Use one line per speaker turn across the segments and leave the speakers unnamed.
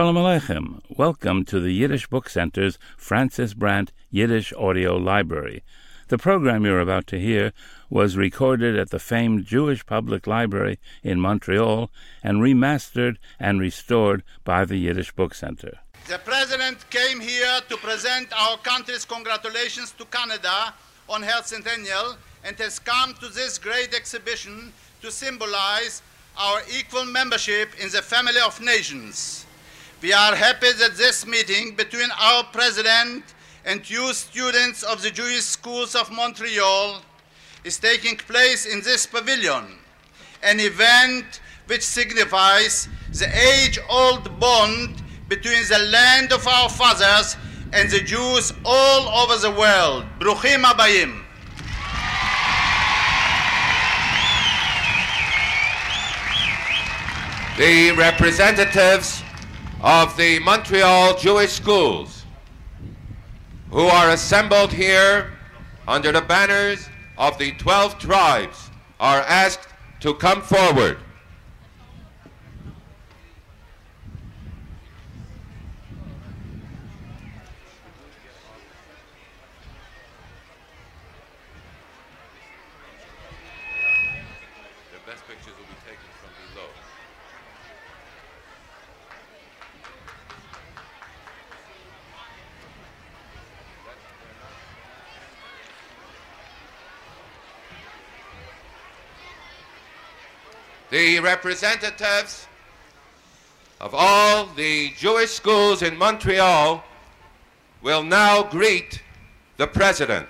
Shalom Aleichem. Welcome to the Yiddish Book Center's Francis Brandt Yiddish Audio Library. The program you're about to hear was recorded at the famed Jewish Public Library in Montreal and remastered and restored by the Yiddish Book Center.
The President came here to present our country's congratulations to Canada on her centennial and has come to this great exhibition to symbolize our equal membership in the family of nations. We are happy that this meeting between our President and you students of the Jewish schools of Montreal is taking place in this pavilion, an event which signifies the age-old bond between the land of our fathers and the Jews all over the world. Bruchim Abayim.
the representatives of the Montreal Jewish schools who are assembled here under the banners of the 12 tribes are asked to come forward. The best pictures will be taken from below. The representatives of all the Jewish schools in Montreal will now greet the president.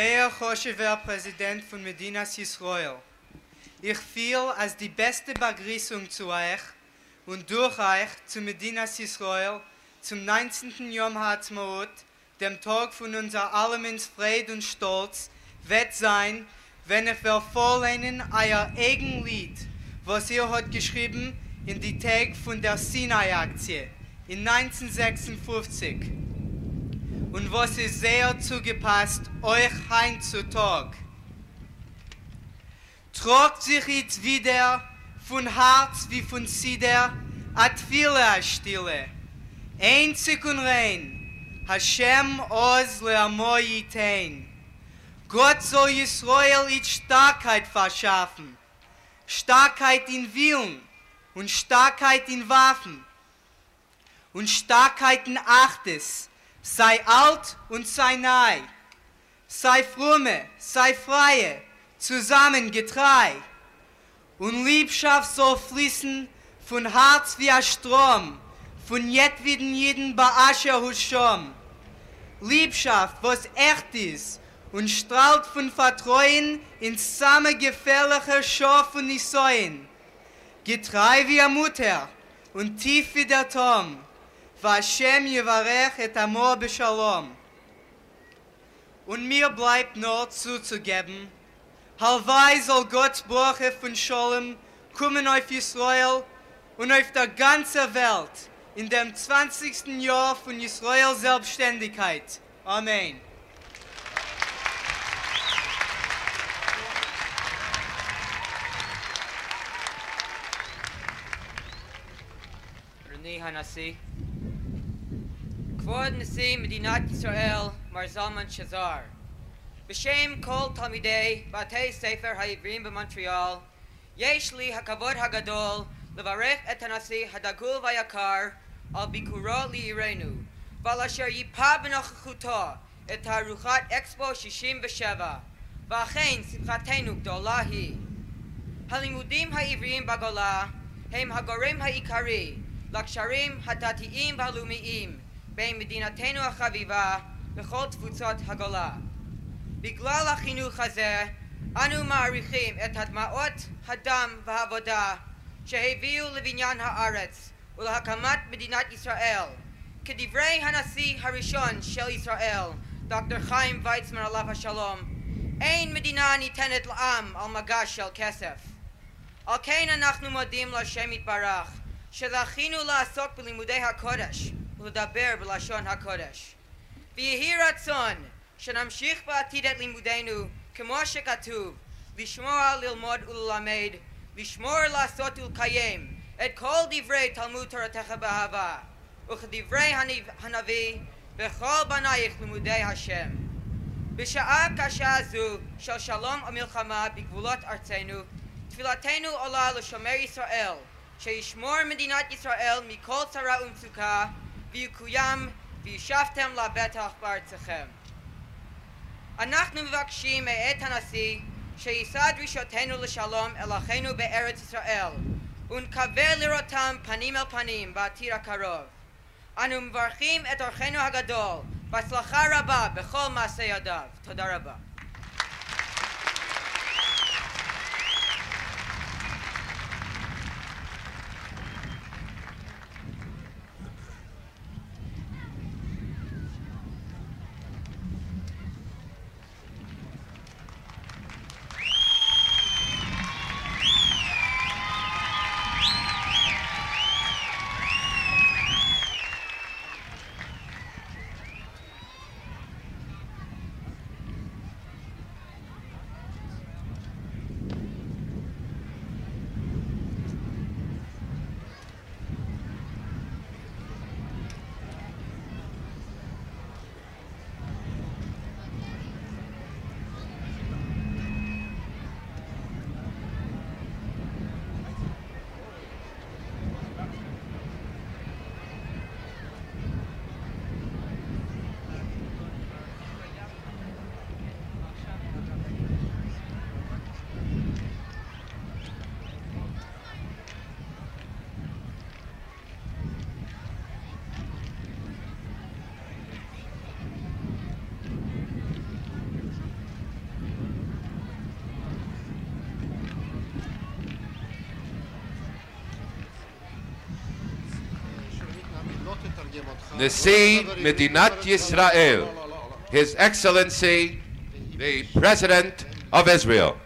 Sehr Herr Präsident von Medinas Israel. Ich fühle als die beste Begrüßung zu euch und durch euch zu Medinas Israel zum 19. Yom HaAtzmaut, dem Tag von unser Allemins Fried und Stolz, wird sein, wenn ich will vorlehnen euer eigen Lied, was ihr hat geschrieben in die Tag von der Sinai-Aktie in 1956 und was ist sehr zugepasst euch heimzutag. Tragt sich jetzt wieder von Herz wie von Sider, at viele Stille. Einzig und rein, Hashem oz leamo yitain. Gott soll Israel in Starkheit verschaffen. Starkheit in Willen und Starkheit in Waffen. Und Starkheit in Achtes, sei alt und sei nahe, sei frumme, sei freie, zusammen getrei. Und Liebschaft soll fließen von Herz wie ein Strom, von jedweden jeden Baascher Huschom. Liebschaft, was echt ist und strahlt von Vertreuen ins samme gefährliche Schor von Nisoyen. Getrei wie eine Mutter und tief wie der Tom. והשם יברך את עמו בשלום. Und mir bleibt nur zuzugeben, halvai soll Gottes Brache von Scholem kommen auf Israel und auf der ganzen Welt in dem 20. Jahr von Israel Selbstständigkeit. Amen.
Rene Hanassi. כבוד נשיא מדינת ישראל, מר זלמן שזר. בשם כל תלמידי בתי ספר העבריים במונטריאל, יש לי הכבוד הגדול לברך את הנשיא הדגול והיקר על ביקורו לעירנו, ועל אשר ייפה בנוכחותו את תערוכת אקספו 67, ואכן שמחתנו גדולה היא. הלימודים העבריים בגולה הם הגורם העיקרי לקשרים הדתיים והלאומיים בין מדינתנו החביבה וכל תפוצות הגולה. בגלל החינוך הזה, אנו מעריכים את הדמעות, הדם והעבודה שהביאו לבניין הארץ ולהקמת מדינת ישראל, כדברי הנשיא הראשון של ישראל, דוקטור חיים ויצמן עליו השלום, אין מדינה ניתנת לעם על מגש של כסף. על כן אנחנו מודים להשם יתברך, שזכינו לעסוק בלימודי הקודש ולדבר בלשון הקודש. ויהי רצון שנמשיך בעתיד את לימודינו כמו שכתוב, לשמוע, ללמוד וללמד, לשמור, לעשות ולקיים את כל דברי תלמוד תורתך באהבה, וכדברי הנביא, בכל בנייך לימודי השם. בשעה קשה זו של שלום ומלחמה בגבולות ארצנו, תפילתנו עולה לשומר ישראל, שישמור מדינת ישראל מכל צרה ומצוקה, ויקוים וישבתם לבטח בארצכם. אנחנו מבקשים מאת הנשיא שיישא דרישותינו לשלום אל אחינו בארץ ישראל, ונקווה לראותם פנים אל פנים בעתיד הקרוב. אנו מברכים את אורחנו הגדול בהצלחה רבה בכל מעשה ידיו. תודה רבה.
Nasi Medinat Yisrael, His Excellency, the President of Israel.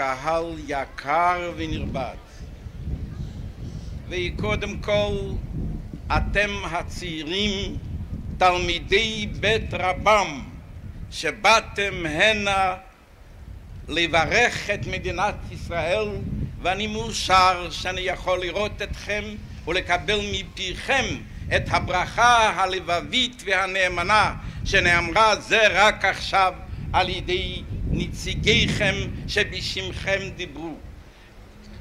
קהל יקר ונרבד. וקודם כל, אתם הצעירים, תלמידי בית רבם, שבאתם הנה לברך את מדינת ישראל, ואני מאושר שאני יכול לראות אתכם ולקבל מפיכם את הברכה הלבבית והנאמנה שנאמרה זה רק עכשיו על ידי נציגיכם שבשמכם דיברו.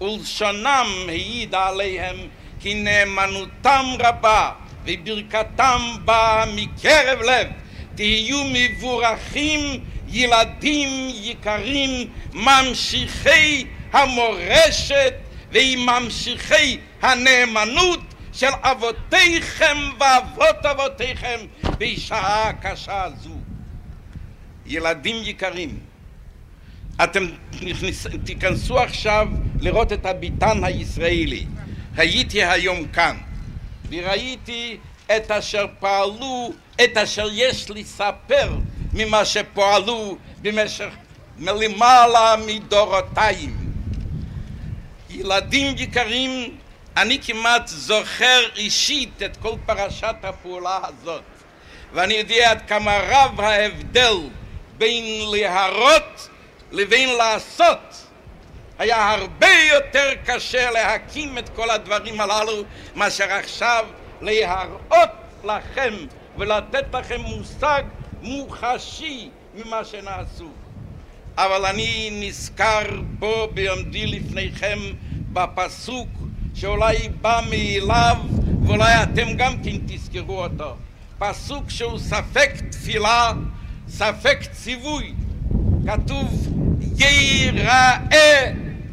ולשונם העידה עליהם כי נאמנותם רבה וברכתם באה מקרב לב. תהיו מבורכים ילדים יקרים ממשיכי המורשת ועם ממשיכי הנאמנות של אבותיכם ואבות אבותיכם בשעה קשה זו. ילדים יקרים, אתם נכנס, תיכנסו עכשיו לראות את הביתן הישראלי. הייתי היום כאן, וראיתי את אשר פעלו, את אשר יש לספר ממה שפועלו במשך למעלה מדורותיים. ילדים יקרים, אני כמעט זוכר אישית את כל פרשת הפעולה הזאת, ואני יודע עד כמה רב ההבדל בין להרות לבין לעשות. היה הרבה יותר קשה להקים את כל הדברים הללו מאשר עכשיו להראות לכם ולתת לכם מושג מוחשי ממה שנעשו. אבל אני נזכר בו בעומדי לפניכם בפסוק שאולי בא מאליו ואולי אתם גם כן תזכרו אותו. פסוק שהוא ספק תפילה, ספק ציווי. כתוב ייראה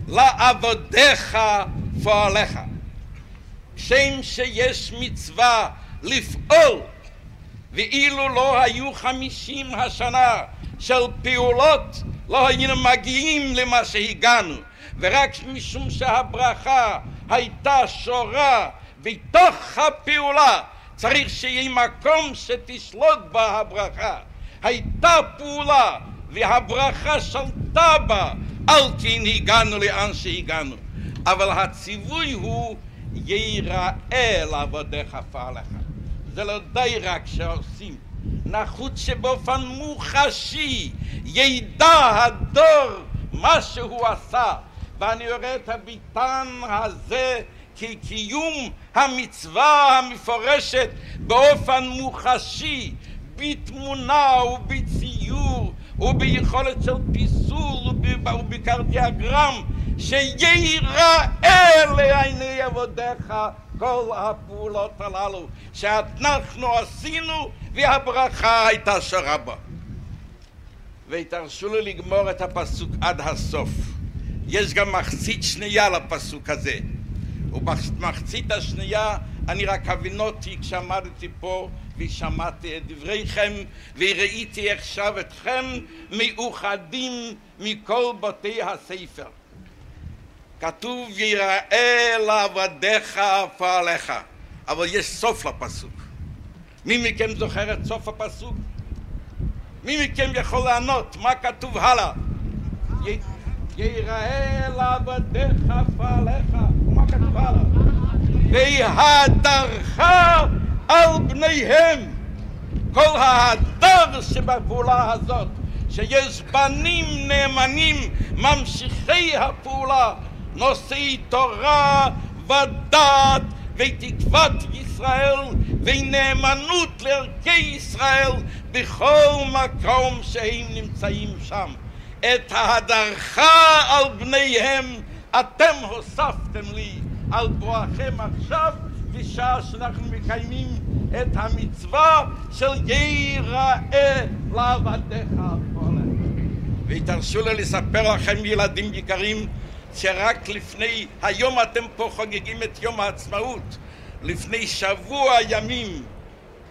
לעבודיך פועליך. כשם שיש מצווה לפעול, ואילו לא היו חמישים השנה של פעולות, לא היינו מגיעים למה שהגענו, ורק משום שהברכה הייתה שורה בתוך הפעולה, צריך שיהיה מקום שתשלוט בה הברכה. הייתה פעולה והברכה שלטה בה, כן הגענו לאן שהגענו. אבל הציווי הוא ייראה לעבודיך פעליך. זה לא די רק שעושים. נחוץ שבאופן מוחשי ידע הדור מה שהוא עשה. ואני רואה את הביטן הזה כקיום המצווה המפורשת באופן מוחשי, בתמונה ובציור וביכולת של פיסול ובקרדיאגרם שייראה לעיני עבודיך כל הפעולות הללו שאנחנו עשינו והברכה הייתה שרה בה. ותרשו לי לגמור את הפסוק עד הסוף. יש גם מחצית שנייה לפסוק הזה. ובמחצית השנייה אני רק הבינותי כשעמדתי פה ושמעתי את דבריכם וראיתי עכשיו אתכם מאוחדים מכל בתי הספר. כתוב יראה לעבדיך פעליך, אבל יש סוף לפסוק. מי מכם זוכר את סוף הפסוק? מי מכם יכול לענות מה כתוב הלאה? יראה לעבדיך פעליך, מה כתוב הלאה? והדרך על בניהם. כל ההדר שבפעולה הזאת, שיש בנים נאמנים, ממשיכי הפעולה, נושאי תורה ודעת ותקוות ישראל ונאמנות לערכי ישראל בכל מקום שהם נמצאים שם. את ההדרכה על בניהם אתם הוספתם לי על בואכם עכשיו בשעה שאנחנו מקיימים את המצווה של ייראה לעבדיך ותרשו לי לספר לכם ילדים יקרים שרק לפני, היום אתם פה חוגגים את יום העצמאות, לפני שבוע ימים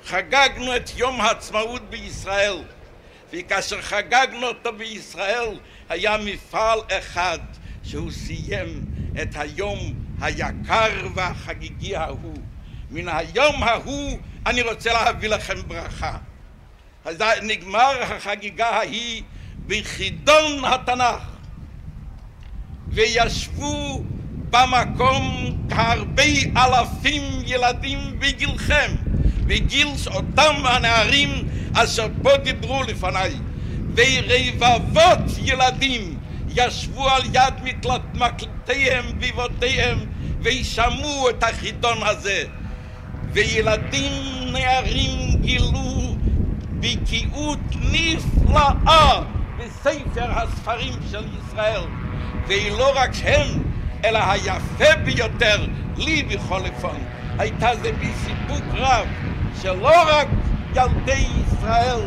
חגגנו את יום העצמאות בישראל, וכאשר חגגנו אותו בישראל היה מפעל אחד שהוא סיים את היום היקר והחגיגי ההוא. מן היום ההוא אני רוצה להביא לכם ברכה. אז נגמר החגיגה ההיא בחידון התנ"ך. וישבו במקום הרבה אלפים ילדים בגילכם, בגיל אותם הנערים אשר פה דיברו לפניי, ורבבות ילדים ישבו על יד מקלטיהם ואיבותיהם וישמעו את החידון הזה. וילדים נערים גילו בקיאות נפלאה בספר הספרים של ישראל. ולא רק הם, אלא היפה ביותר, לי בכל אופן, הייתה זה בסיפוק רב, שלא רק ילדי ישראל,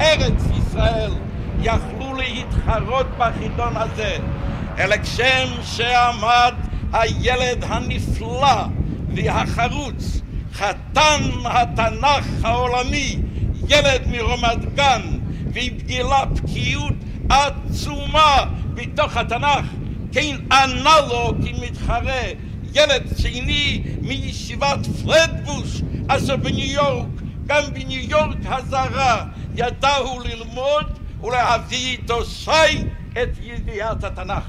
ארץ ישראל, יכלו להתחרות בחידון הזה, אלא כשם שעמד הילד הנפלא והחרוץ, חתן התנ"ך העולמי, ילד מרמת גן, והפגילה בקיאות עצומה בתוך התנ"ך, כן ענה לו כמתחרה ילד שני מישיבת פרדבוש אשר בניו יורק, גם בניו יורק הזרה ידעו ללמוד ולהביא איתו שי את ידיעת התנ"ך.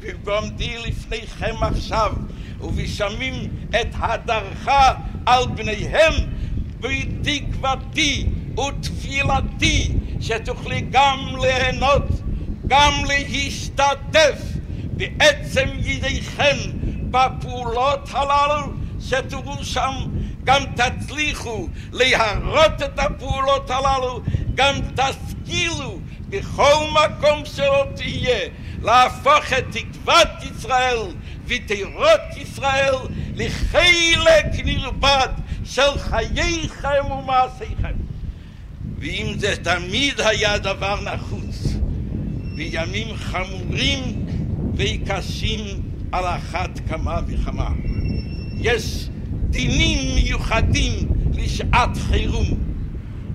ובעומדי לפניכם עכשיו ובשמים את הדרכה על בניהם בתקוותי ותפילתי שתוכלי גם ליהנות, גם להשתתף בעצם ידיכם בפעולות הללו, שתראו שם גם תצליחו להראות את הפעולות הללו, גם תשכילו בכל מקום שלא תהיה, להפוך את תקוות ישראל ותירות ישראל לחלק נרבד של חייכם ומעשיכם. ואם זה תמיד היה דבר נחוץ, בימים חמורים וקשים על אחת כמה וכמה. יש דינים מיוחדים לשעת חירום.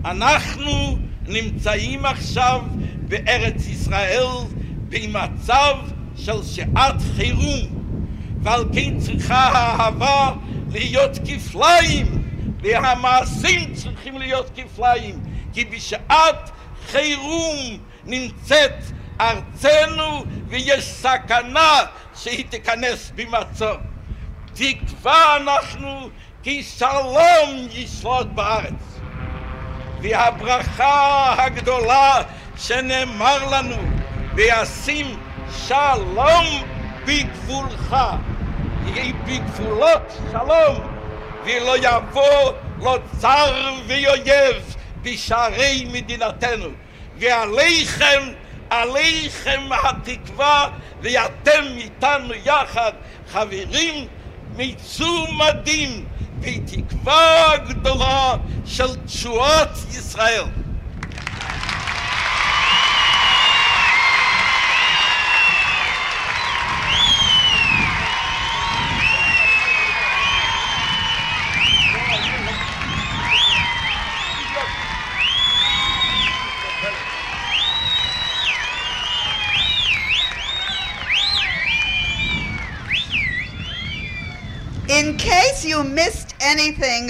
אנחנו נמצאים עכשיו בארץ ישראל במצב של שעת חירום, ועל כן צריכה האהבה להיות כפליים, והמעשים צריכים להיות כפליים, כי בשעת חירום נמצאת ארצנו ויש סכנה שהיא תיכנס במצור. תקווה אנחנו כי שלום ישלוט בארץ. והברכה הגדולה שנאמר לנו, וישים שלום בגבולך. יהי בגבולות שלום, ולא יבוא לא צר ואויב בשערי מדינתנו. ועליכם, עליכם התקווה, ואתם איתנו יחד, חברים מצומדים בתקווה גדולה של תשועת ישראל.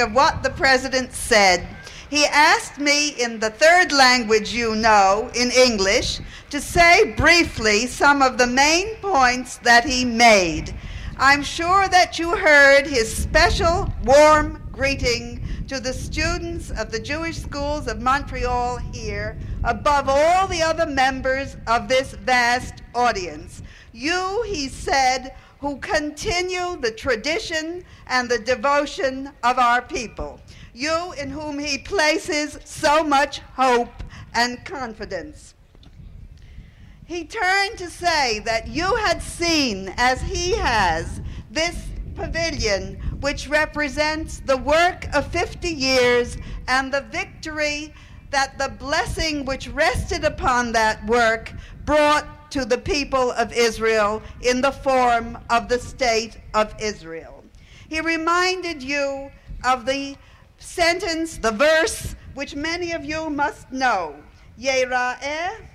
Of what the president said, he asked me in the third language you know, in English, to say briefly some of the main points that he made. I'm sure that you heard his special warm greeting to the students of the Jewish schools of Montreal here, above all the other members of this vast audience. You, he said, who continue the tradition and the devotion of our people. You in whom he places so much hope and confidence. He turned to say that you had seen, as he has, this pavilion which represents the work of 50 years and the victory that the blessing which rested upon that work brought to the people of Israel in the form of the state of Israel. He reminded you of the sentence, the verse, which many of you must know. Yera'eh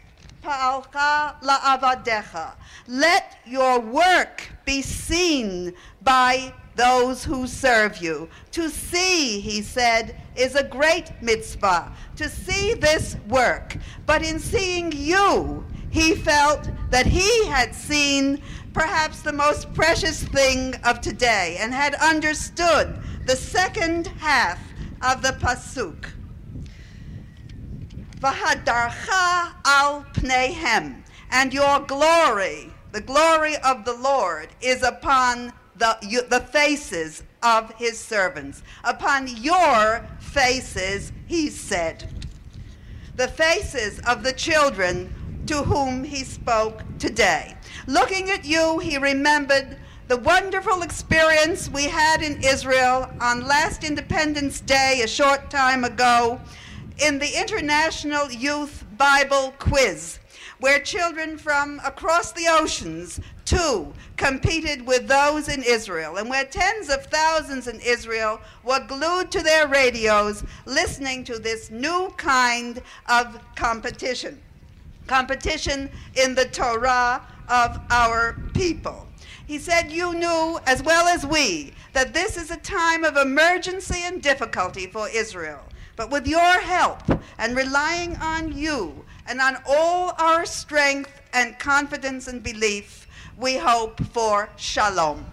pa'alcha la'avadecha. Let your work be seen by those who serve you. To see, he said, is a great mitzvah. To see this work. But in seeing you, he felt that he had seen perhaps the most precious thing of today and had understood the second half of the pasuk. Vahadarcha al pneihem, and your glory, the glory of the Lord, is upon the, the faces of his servants. Upon your faces, he said. The faces of the children to whom he spoke today. Looking at you, he remembered the wonderful experience we had in Israel on last Independence Day, a short time ago, in the International Youth Bible Quiz, where children from across the oceans, too, competed with those in Israel, and where tens of thousands in Israel were glued to their radios listening to this new kind of competition competition in the Torah of our people. He said, You knew, as well as we, that this is a time of emergency and difficulty for Israel. But with your help and relying on you and on all our strength and confidence and belief, we hope for shalom.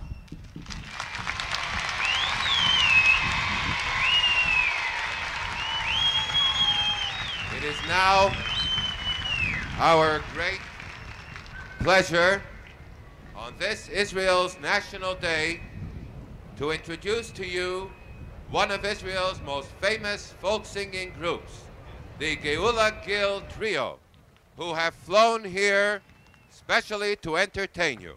It is now our great pleasure on this Israel's National Day to introduce to you one of Israel's most famous folk singing groups, the Geula Gil Trio, who have flown here specially to entertain you.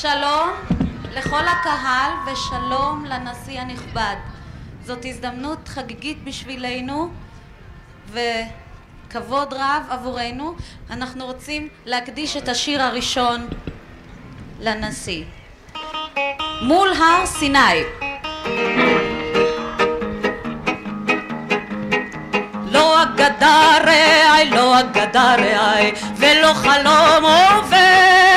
שלום לכל הקהל ושלום לנשיא הנכבד. זאת הזדמנות חגיגית בשבילנו וכבוד רב עבורנו. אנחנו רוצים להקדיש את השיר הראשון לנשיא. מול הר סיני לא אגדה רעי, לא אגדה רעי, ולא חלום עובר.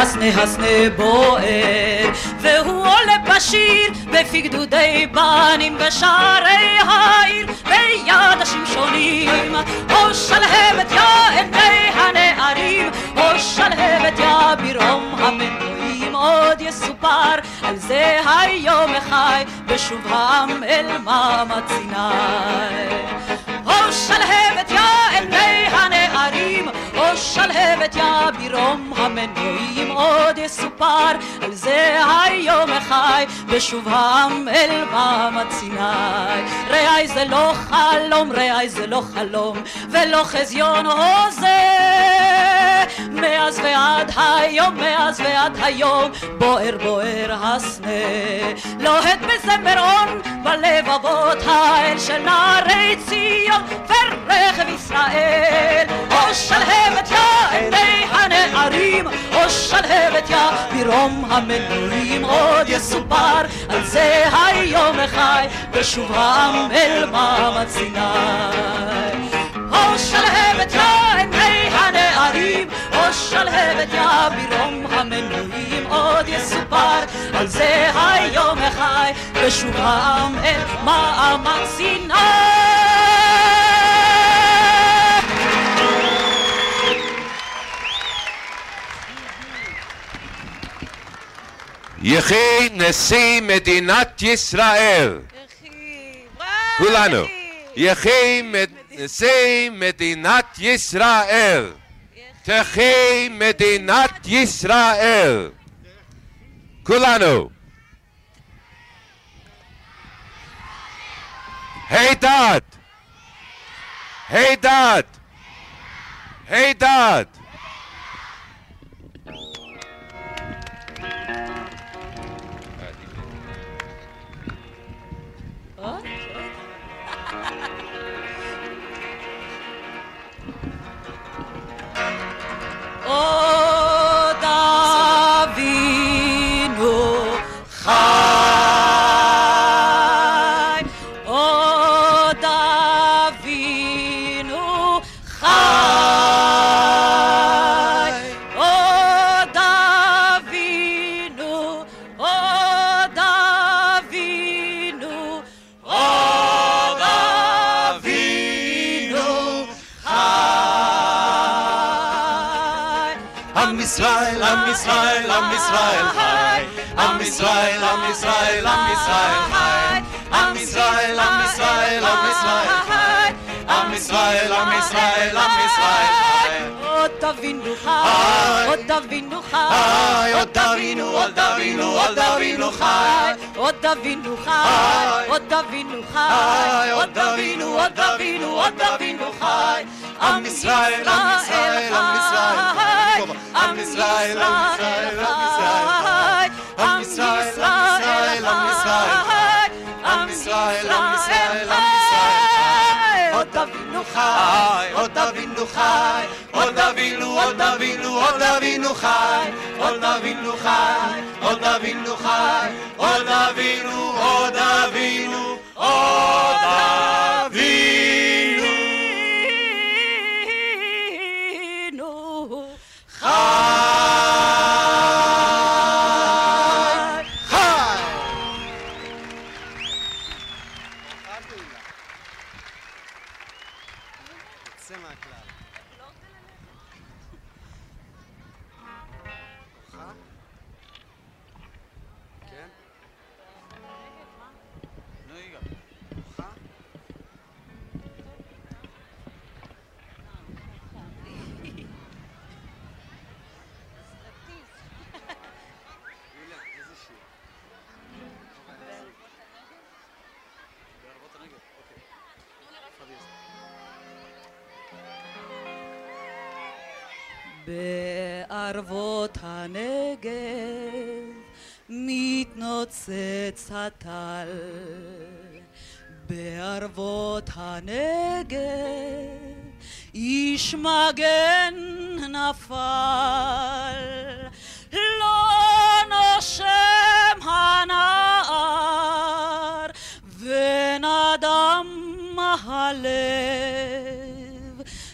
הסנה הסנה בוער. והוא עולה בשיר, בפי גדודי בנים ושערי העיר, ביד השמשונים. או שלהבת יא עיני הנערים, או שלהבת יא ברום המנועים. עוד יסופר על זה היום החי, בשובם אל מעמד סיני. או שלהבת יא עיני הנערים, או שלהבת יא ברום המנועים. oh. עוד יסופר על זה היום החי, בשובם אל מעמד סיני. רעי זה לא חלום, רעי זה לא חלום, ולא חזיון הוזה. מאז ועד היום, מאז ועד היום, בוער בוער הסנה. לוהט בזמרון בלבבות האל של נערי ציון ורכב ישראל. או שלהבת יא עיני הנערים, או שלהבת יא ברום המנורים. עוד יסופר על זה היום החי, בשובם אל מעמד סיני. או שלהבת יא עיני הנערים, או שלהבת יא ברום המנועים. עוד יסופר על זה היום החי, בשובם אל מעמד סיני.
יחי נשיא מדינת ישראל. כולנו. יחי נשיא מדינת ישראל. תחי מדינת ישראל. כולנו. הידד! הידד! הידד!
إسرائيل عم إسرائيل عم إسرائيل حي عم إسرائيل عم إسرائيل عم
إسرائيل حي عم إسرائيل عم إسرائيل عم إسرائيل حي عم إسرائيل عم إسرائيل عم إسرائيل حي Ottavinu Chai, Ottavinu Chai, Ottavinu, Ottavinu, Ottavinu Chai, Ottavinu Chai, Ottavinu Chai,
Ottavinu, Ottavinu, Ottavinu
Chai.
עוד אבינו
חי,
חי.
עוד אבינו חי,
חי, עוד אבינו,
עוד אבינו, עוד אבינו חי. עם ישראל, עם ישראל, עם ישראל חי. עם ישראל, עם ישראל, עם ישראל חי. עם ישראל, עם ישראל, עם ישראל חי. עם ישראל, עם ישראל, עם ישראל חי.
עוד אבינו
חי, עוד אבינו חי, עוד אבינו, עוד אבינו, עוד אבינו חי, עוד אבינו חי, עוד אבינו חי, עוד אבינו, עוד
בערבות הנגב איש מגן נפל. לא נושם הנער ונדם הלב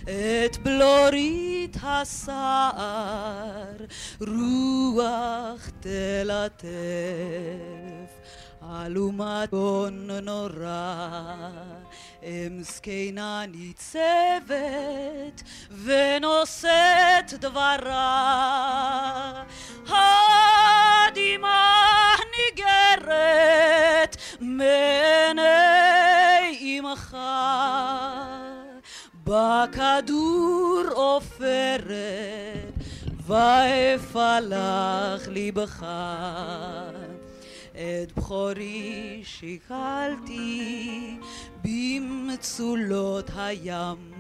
את בלורית הסער רוח תלטף אלומת בון נורא אם זקנה ניצבת ונושאת דברה הדמעה ניגרת מעיני אמך בכדור עופרת ואפלח ליבך את בכורי שיקלתי במצולות הים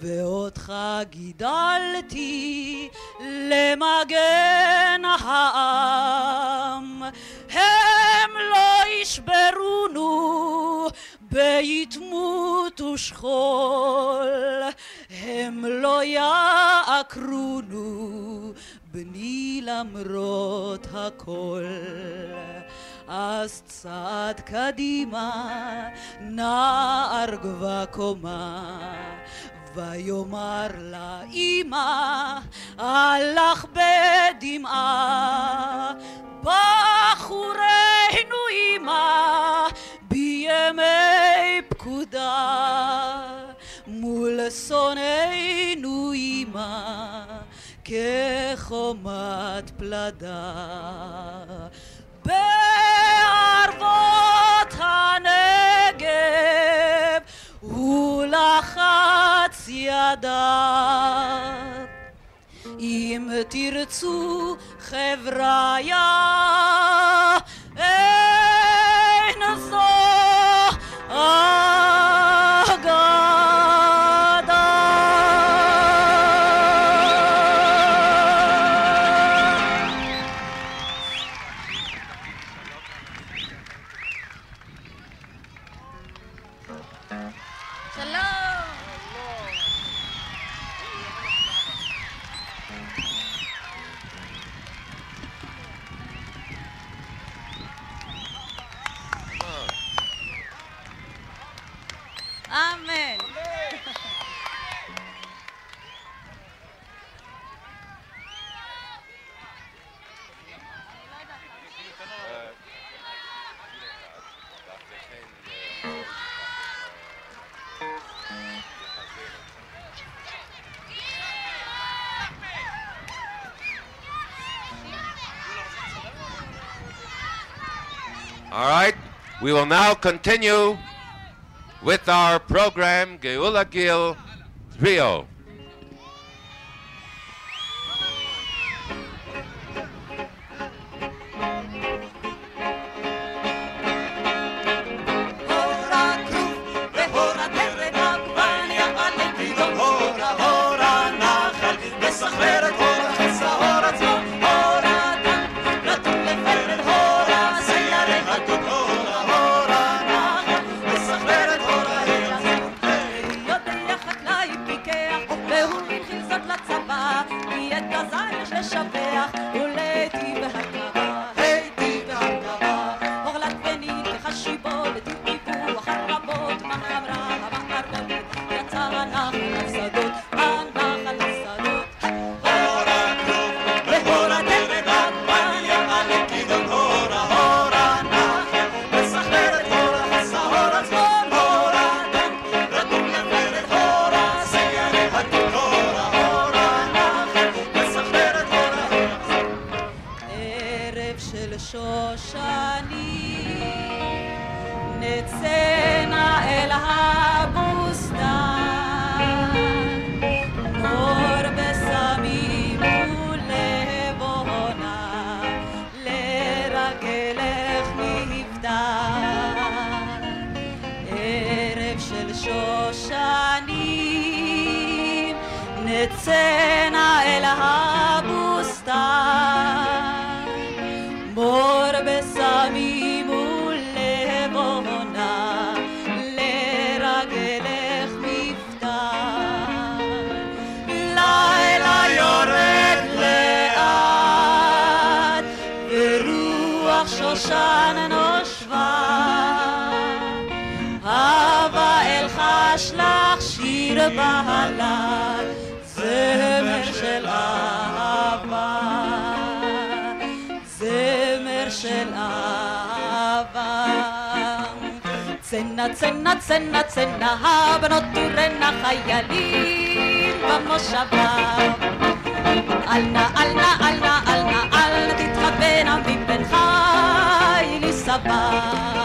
ואותך גידלתי למגן העם. הם לא ישברונו ביתמות ושכול הם לא יעקרונו בני למרות הכל. אז צעד קדימה נער גבה קומה ויאמר לאמא הלך בדמעה בחורנו אמא בימי פקודה מול שונאינו אמא כחומת פלדה. בערבות הנגב הוא לחץ ידיו. אם תרצו חבריה אין זו
All right, we will now continue with our program Geula Gil Trio.
שושן נושבה. הבה אלחש לך שיר בהלל, זמר של אהבה. זמר של אהבה. צנע, צנע, צנע, צנע, הבנות תורנה חיילים במושבה. אל נא, אל נא, אל נא, אל נא, אל תתחבנה מבן Bye.